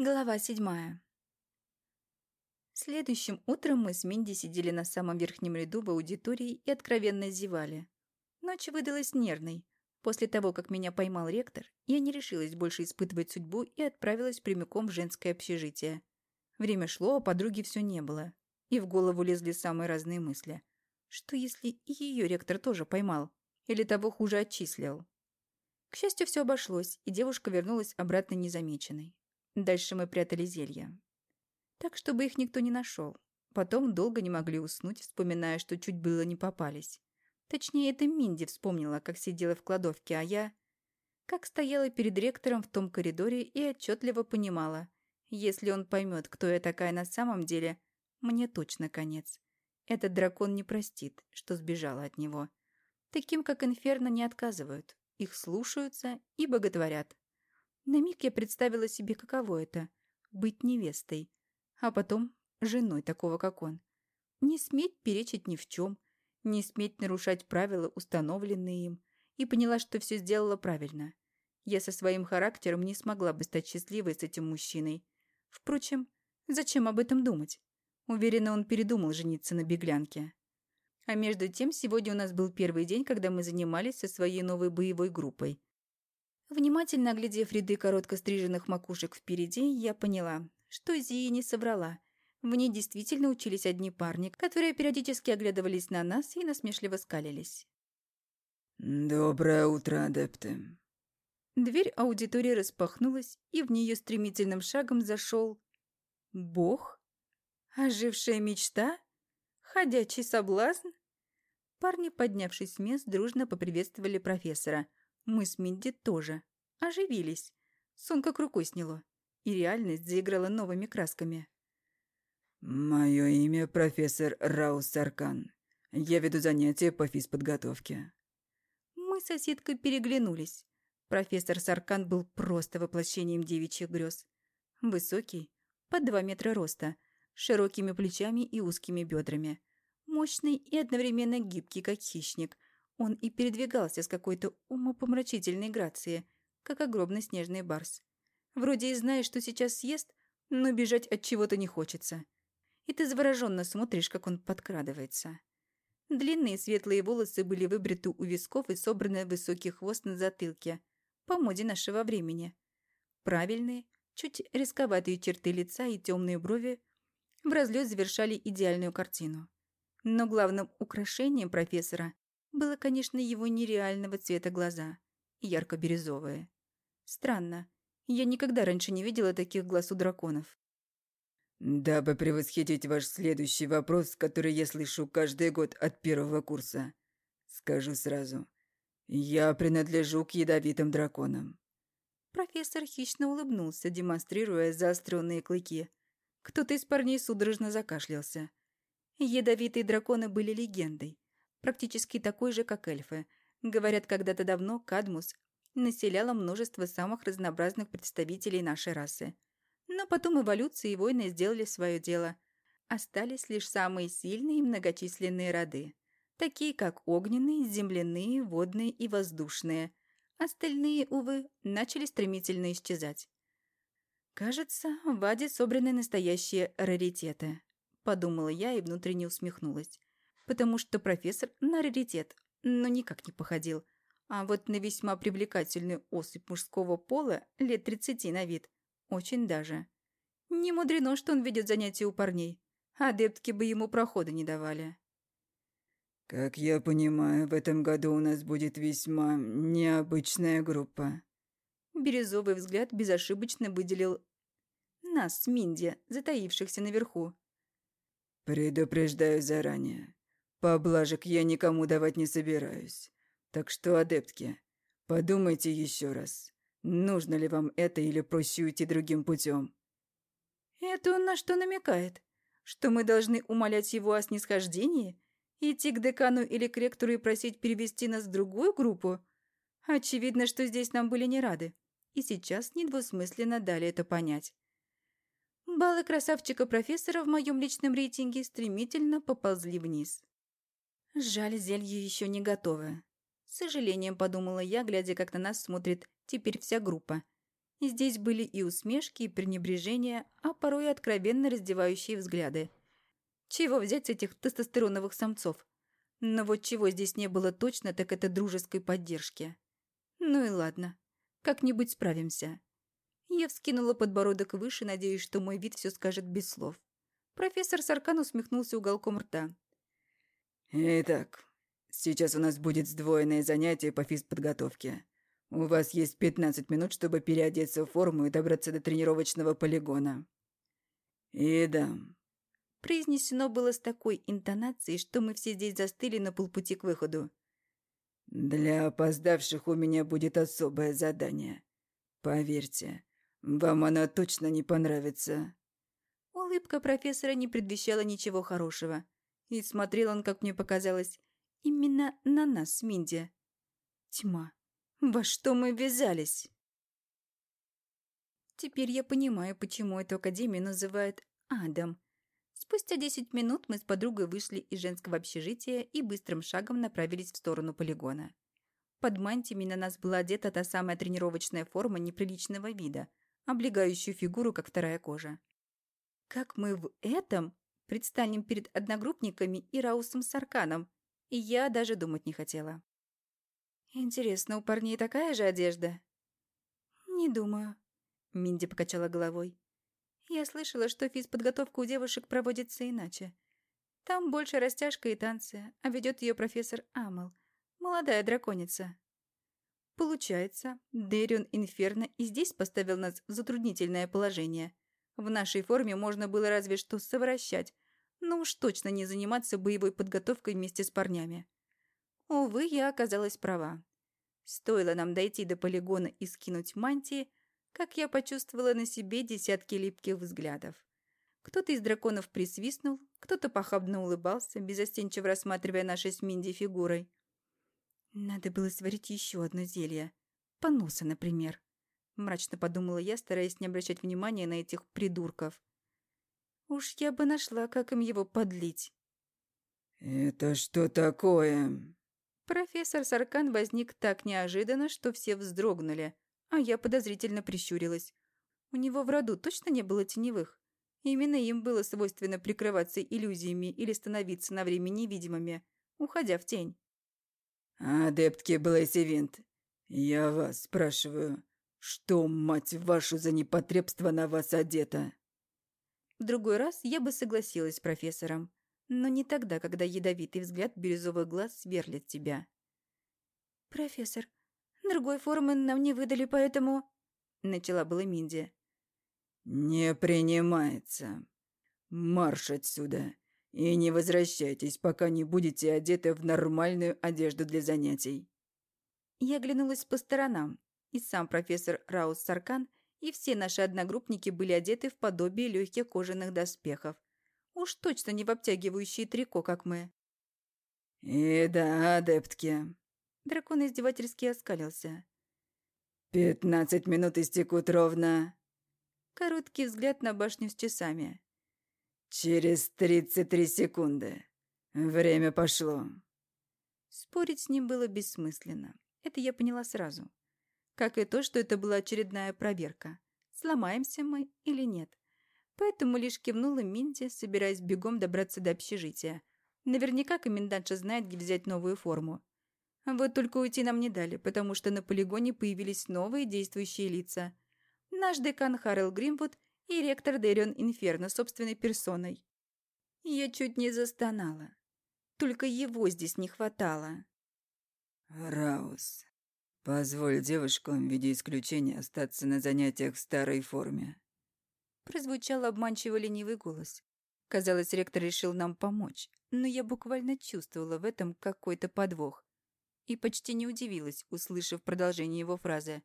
Глава седьмая. Следующим утром мы с Минди сидели на самом верхнем ряду в аудитории и откровенно зевали. Ночь выдалась нервной. После того, как меня поймал ректор, я не решилась больше испытывать судьбу и отправилась прямиком в женское общежитие. Время шло, а подруги все не было. И в голову лезли самые разные мысли. Что если и ее ректор тоже поймал? Или того хуже отчислил? К счастью, все обошлось, и девушка вернулась обратно незамеченной. Дальше мы прятали зелья. Так, чтобы их никто не нашел. Потом долго не могли уснуть, вспоминая, что чуть было не попались. Точнее, это Минди вспомнила, как сидела в кладовке, а я... Как стояла перед ректором в том коридоре и отчетливо понимала, если он поймет, кто я такая на самом деле, мне точно конец. Этот дракон не простит, что сбежала от него. Таким, как Инферно, не отказывают. Их слушаются и боготворят. На миг я представила себе, каково это — быть невестой, а потом женой такого, как он. Не сметь перечить ни в чем, не сметь нарушать правила, установленные им, и поняла, что все сделала правильно. Я со своим характером не смогла бы стать счастливой с этим мужчиной. Впрочем, зачем об этом думать? Уверена, он передумал жениться на беглянке. А между тем, сегодня у нас был первый день, когда мы занимались со своей новой боевой группой. Внимательно оглядев ряды коротко стриженных макушек впереди, я поняла, что Зия не соврала. В ней действительно учились одни парни, которые периодически оглядывались на нас и насмешливо скалились. «Доброе утро, адепты!» Дверь аудитории распахнулась, и в нее стремительным шагом зашел... Бог? Ожившая мечта? Ходячий соблазн? Парни, поднявшись с мест, дружно поприветствовали профессора – мы с Минди тоже. Оживились. Сон как рукой сняло. И реальность заиграла новыми красками. «Мое имя профессор Раус Саркан. Я веду занятия по физподготовке». Мы с соседкой переглянулись. Профессор Саркан был просто воплощением девичьих грез. Высокий, под два метра роста, широкими плечами и узкими бедрами. Мощный и одновременно гибкий, как хищник – он и передвигался с какой-то умопомрачительной грацией, как огромный снежный барс. Вроде и знаешь, что сейчас съест, но бежать от чего-то не хочется. И ты завороженно смотришь, как он подкрадывается. Длинные светлые волосы были выбриты у висков и собраны в высокий хвост на затылке, по моде нашего времени. Правильные, чуть рисковатые черты лица и темные брови в разлет завершали идеальную картину. Но главным украшением профессора было, конечно, его нереального цвета глаза, ярко-бирюзовые. Странно, я никогда раньше не видела таких глаз у драконов. «Дабы превосходить ваш следующий вопрос, который я слышу каждый год от первого курса, скажу сразу. Я принадлежу к ядовитым драконам». Профессор хищно улыбнулся, демонстрируя заостренные клыки. Кто-то из парней судорожно закашлялся. Ядовитые драконы были легендой практически такой же, как эльфы. Говорят, когда-то давно Кадмус населяла множество самых разнообразных представителей нашей расы. Но потом эволюция и войны сделали свое дело. Остались лишь самые сильные и многочисленные роды, такие как огненные, земляные, водные и воздушные. Остальные, увы, начали стремительно исчезать. «Кажется, в Аде собраны настоящие раритеты», — подумала я и внутренне усмехнулась потому что профессор на раритет, но никак не походил. А вот на весьма привлекательную особь мужского пола лет тридцати на вид. Очень даже. Не мудрено, что он ведет занятия у парней. Адептки бы ему прохода не давали. «Как я понимаю, в этом году у нас будет весьма необычная группа». Бирюзовый взгляд безошибочно выделил нас с Минди, затаившихся наверху. «Предупреждаю заранее. Поблажек я никому давать не собираюсь. Так что, адептки, подумайте еще раз. Нужно ли вам это или проще уйти другим путем? Это он на что намекает? Что мы должны умолять его о снисхождении? Идти к декану или к ректору и просить перевести нас в другую группу? Очевидно, что здесь нам были не рады. И сейчас недвусмысленно дали это понять. Баллы красавчика-профессора в моем личном рейтинге стремительно поползли вниз. Жаль, зелье еще не готовое. С сожалением подумала я, глядя, как на нас смотрит теперь вся группа. Здесь были и усмешки, и пренебрежения, а порой и откровенно раздевающие взгляды. Чего взять с этих тестостероновых самцов? Но вот чего здесь не было точно, так это дружеской поддержки. Ну и ладно, как-нибудь справимся. Я вскинула подбородок выше, надеясь, что мой вид все скажет без слов. Профессор Саркан усмехнулся уголком рта. «Итак, сейчас у нас будет сдвоенное занятие по физподготовке. У вас есть 15 минут, чтобы переодеться в форму и добраться до тренировочного полигона. И да, Произнесено было с такой интонацией, что мы все здесь застыли на полпути к выходу. Для опоздавших у меня будет особое задание. Поверьте, вам оно точно не понравится. Улыбка профессора не предвещала ничего хорошего. И смотрел он, как мне показалось, именно на нас Минди. Тьма. Во что мы ввязались? Теперь я понимаю, почему эту академию называют Адам. Спустя десять минут мы с подругой вышли из женского общежития и быстрым шагом направились в сторону полигона. Под мантиями на нас была одета та самая тренировочная форма неприличного вида, облегающую фигуру, как вторая кожа. Как мы в этом предстанем перед одногруппниками и Раусом Сарканом, и я даже думать не хотела. Интересно, у парней такая же одежда? Не думаю. Минди покачала головой. Я слышала, что физподготовка у девушек проводится иначе. Там больше растяжка и танцы, а ведет ее профессор Амал, молодая драконица. Получается, Дэрион Инферно и здесь поставил нас в затруднительное положение. В нашей форме можно было разве что совращать, но уж точно не заниматься боевой подготовкой вместе с парнями. Увы, я оказалась права. Стоило нам дойти до полигона и скинуть мантии, как я почувствовала на себе десятки липких взглядов. Кто-то из драконов присвистнул, кто-то похабно улыбался, безостенчиво рассматривая наши с Минди фигурой. Надо было сварить еще одно зелье. Поноса, например. Мрачно подумала я, стараясь не обращать внимания на этих придурков. Уж я бы нашла, как им его подлить. «Это что такое?» Профессор Саркан возник так неожиданно, что все вздрогнули, а я подозрительно прищурилась. У него в роду точно не было теневых? Именно им было свойственно прикрываться иллюзиями или становиться на время невидимыми, уходя в тень. «Адептки Блейсивинт, я вас спрашиваю, что, мать вашу, за непотребство на вас одето?» В другой раз я бы согласилась с профессором, но не тогда, когда ядовитый взгляд бирюзовых глаз сверлит тебя. «Профессор, Другой формы нам не выдали, поэтому...» Начала была Минди. «Не принимается. Марш отсюда. И не возвращайтесь, пока не будете одеты в нормальную одежду для занятий». Я оглянулась по сторонам, и сам профессор Раус Саркан, и все наши одногруппники были одеты в подобие легких кожаных доспехов. Уж точно не в обтягивающие трико, как мы. «И да, адептки, Дракон издевательски оскалился. «Пятнадцать минут истекут ровно». Короткий взгляд на башню с часами. «Через тридцать три секунды. Время пошло». Спорить с ним было бессмысленно. Это я поняла сразу. Как и то, что это была очередная проверка. Сломаемся мы или нет. Поэтому лишь кивнула Минди, собираясь бегом добраться до общежития. Наверняка комендантша знает, где взять новую форму. Вот только уйти нам не дали, потому что на полигоне появились новые действующие лица. Наш декан Харрел Гримвуд и ректор Дэрион Инферно собственной персоной. Я чуть не застонала. Только его здесь не хватало. «Раус, позволь девушкам в виде исключения остаться на занятиях в старой форме». Прозвучал обманчиво ленивый голос. Казалось, ректор решил нам помочь, но я буквально чувствовала в этом какой-то подвох и почти не удивилась, услышав продолжение его фразы.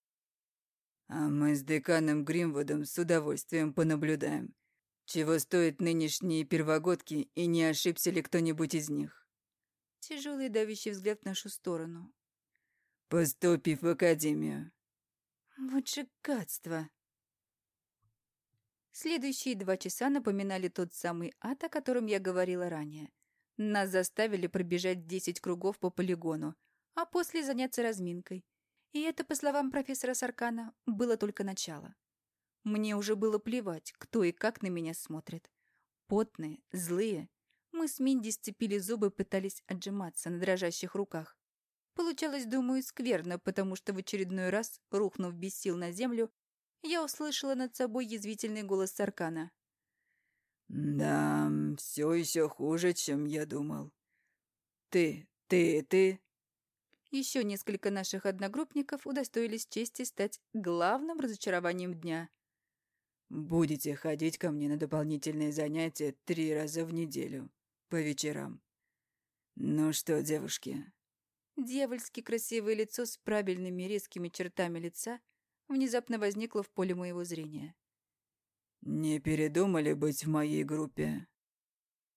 «А мы с деканом Гримвудом с удовольствием понаблюдаем, чего стоят нынешние первогодки и не ошибся ли кто-нибудь из них». Тяжелый давящий взгляд в нашу сторону. «Поступив в академию». Вот же гадство. Следующие два часа напоминали тот самый ад, о котором я говорила ранее. Нас заставили пробежать десять кругов по полигону, а после заняться разминкой. И это, по словам профессора Саркана, было только начало. Мне уже было плевать, кто и как на меня смотрит. Потные, злые. Мы с Минди сцепили зубы, пытались отжиматься на дрожащих руках. Получалось, думаю, скверно, потому что в очередной раз, рухнув без сил на землю, я услышала над собой язвительный голос Саркана. «Да, все еще хуже, чем я думал. Ты, ты, ты...» Еще несколько наших одногруппников удостоились чести стать главным разочарованием дня. «Будете ходить ко мне на дополнительные занятия три раза в неделю, по вечерам. Ну что, девушки?» Дьявольски красивое лицо с правильными резкими чертами лица внезапно возникло в поле моего зрения. «Не передумали быть в моей группе?»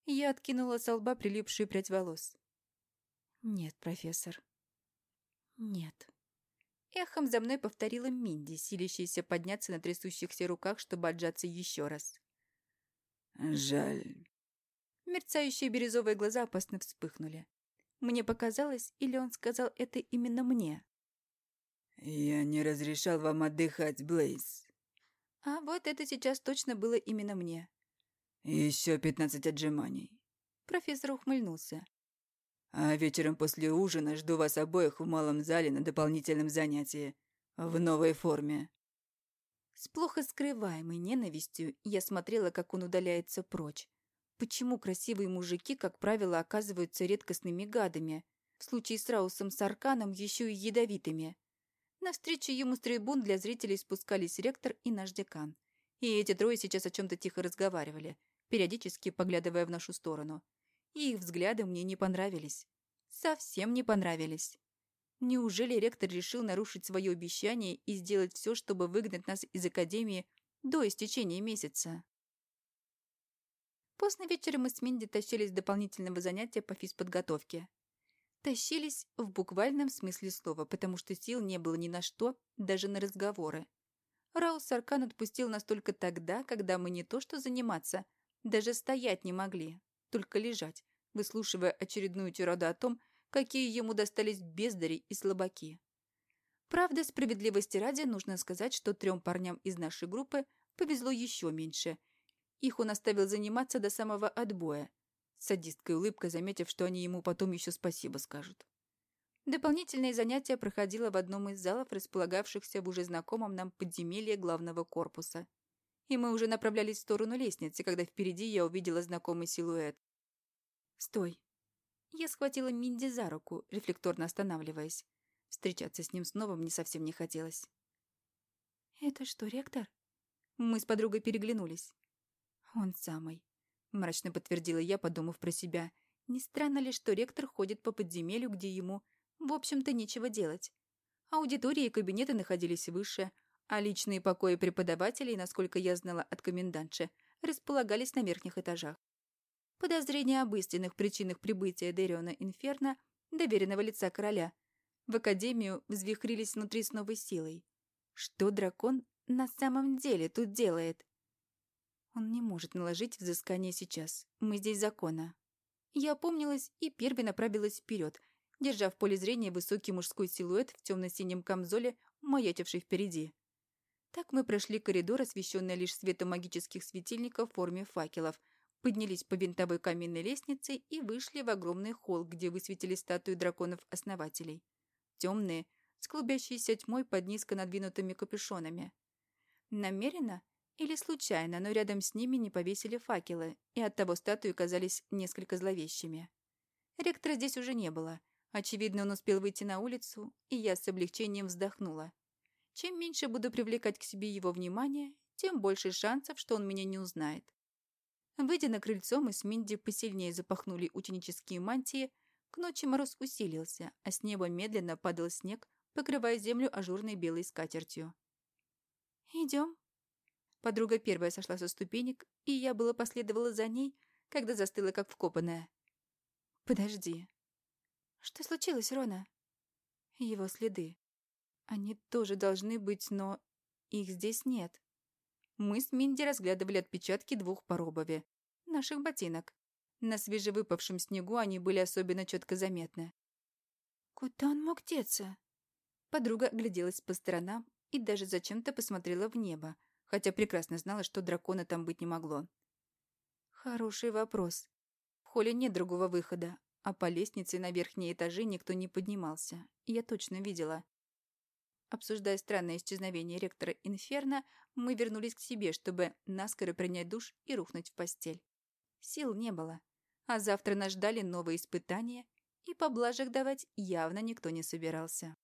Я откинула с лба прилипшую прядь волос. «Нет, профессор. Нет». Эхом за мной повторила Минди, силящаяся подняться на трясущихся руках, чтобы отжаться еще раз. «Жаль». Мерцающие бирюзовые глаза опасно вспыхнули. Мне показалось, или он сказал это именно мне? «Я не разрешал вам отдыхать, Блейз». А вот это сейчас точно было именно мне. Еще пятнадцать отжиманий. Профессор ухмыльнулся. А вечером после ужина жду вас обоих в малом зале на дополнительном занятии. В новой форме. С плохо скрываемой ненавистью я смотрела, как он удаляется прочь. Почему красивые мужики, как правило, оказываются редкостными гадами? В случае с Раусом Сарканом еще и ядовитыми. На встречу ему с трибун для зрителей спускались ректор и наш декан. И эти трое сейчас о чем-то тихо разговаривали, периодически поглядывая в нашу сторону. И их взгляды мне не понравились. Совсем не понравились. Неужели ректор решил нарушить свое обещание и сделать все, чтобы выгнать нас из академии до истечения месяца? Поздно вечером мы с Минди тащились с дополнительного занятия по физподготовке. Тащились в буквальном смысле слова, потому что сил не было ни на что, даже на разговоры. Раус Аркан отпустил нас только тогда, когда мы не то что заниматься, даже стоять не могли, только лежать, выслушивая очередную тираду о том, какие ему достались бездари и слабаки. Правда, справедливости ради нужно сказать, что трем парням из нашей группы повезло еще меньше. Их он оставил заниматься до самого отбоя, садисткой улыбкой заметив, что они ему потом еще спасибо скажут. Дополнительное занятие проходило в одном из залов, располагавшихся в уже знакомом нам подземелье главного корпуса. И мы уже направлялись в сторону лестницы, когда впереди я увидела знакомый силуэт. «Стой!» Я схватила Минди за руку, рефлекторно останавливаясь. Встречаться с ним снова мне совсем не хотелось. «Это что, ректор?» Мы с подругой переглянулись. «Он самый. — мрачно подтвердила я, подумав про себя. «Не странно ли, что ректор ходит по подземелью, где ему, в общем-то, нечего делать? Аудитории и кабинеты находились выше, а личные покои преподавателей, насколько я знала от комендантши, располагались на верхних этажах. Подозрения об истинных причинах прибытия Дериона Инферно, доверенного лица короля, в Академию взвихрились внутри с новой силой. Что дракон на самом деле тут делает? Он не может наложить взыскание сейчас. Мы здесь закона. Я опомнилась и первой направилась вперед, держа в поле зрения высокий мужской силуэт в темно-синем камзоле, маячивший впереди. Так мы прошли коридор, освещенный лишь светом магических светильников в форме факелов, поднялись по винтовой каменной лестнице и вышли в огромный холл, где высветили статуи драконов-основателей. Темные, с клубящейся тьмой под низко надвинутыми капюшонами. Намеренно или случайно, но рядом с ними не повесили факелы, и оттого статуи казались несколько зловещими. Ректора здесь уже не было. Очевидно, он успел выйти на улицу, и я с облегчением вздохнула. Чем меньше буду привлекать к себе его внимание, тем больше шансов, что он меня не узнает. Выйдя на крыльцо, мы с Минди посильнее запахнули ученические мантии, к ночи мороз усилился, а с неба медленно падал снег, покрывая землю ажурной белой скатертью. «Идем», Подруга первая сошла со ступенек, и я было последовала за ней, когда застыла как вкопанная. «Подожди. Что случилось, Рона?» Его следы. Они тоже должны быть, но их здесь нет. Мы с Минди разглядывали отпечатки двух пар обуви, наших ботинок. На свежевыпавшем снегу они были особенно четко заметны. «Куда он мог деться?» Подруга гляделась по сторонам и даже зачем-то посмотрела в небо, хотя прекрасно знала, что дракона там быть не могло. Хороший вопрос. В холле нет другого выхода, а по лестнице на верхние этажи никто не поднимался. Я точно видела. Обсуждая странное исчезновение ректора Инферно, мы вернулись к себе, чтобы наскоро принять душ и рухнуть в постель. Сил не было. А завтра нас ждали новые испытания, и поблажек давать явно никто не собирался.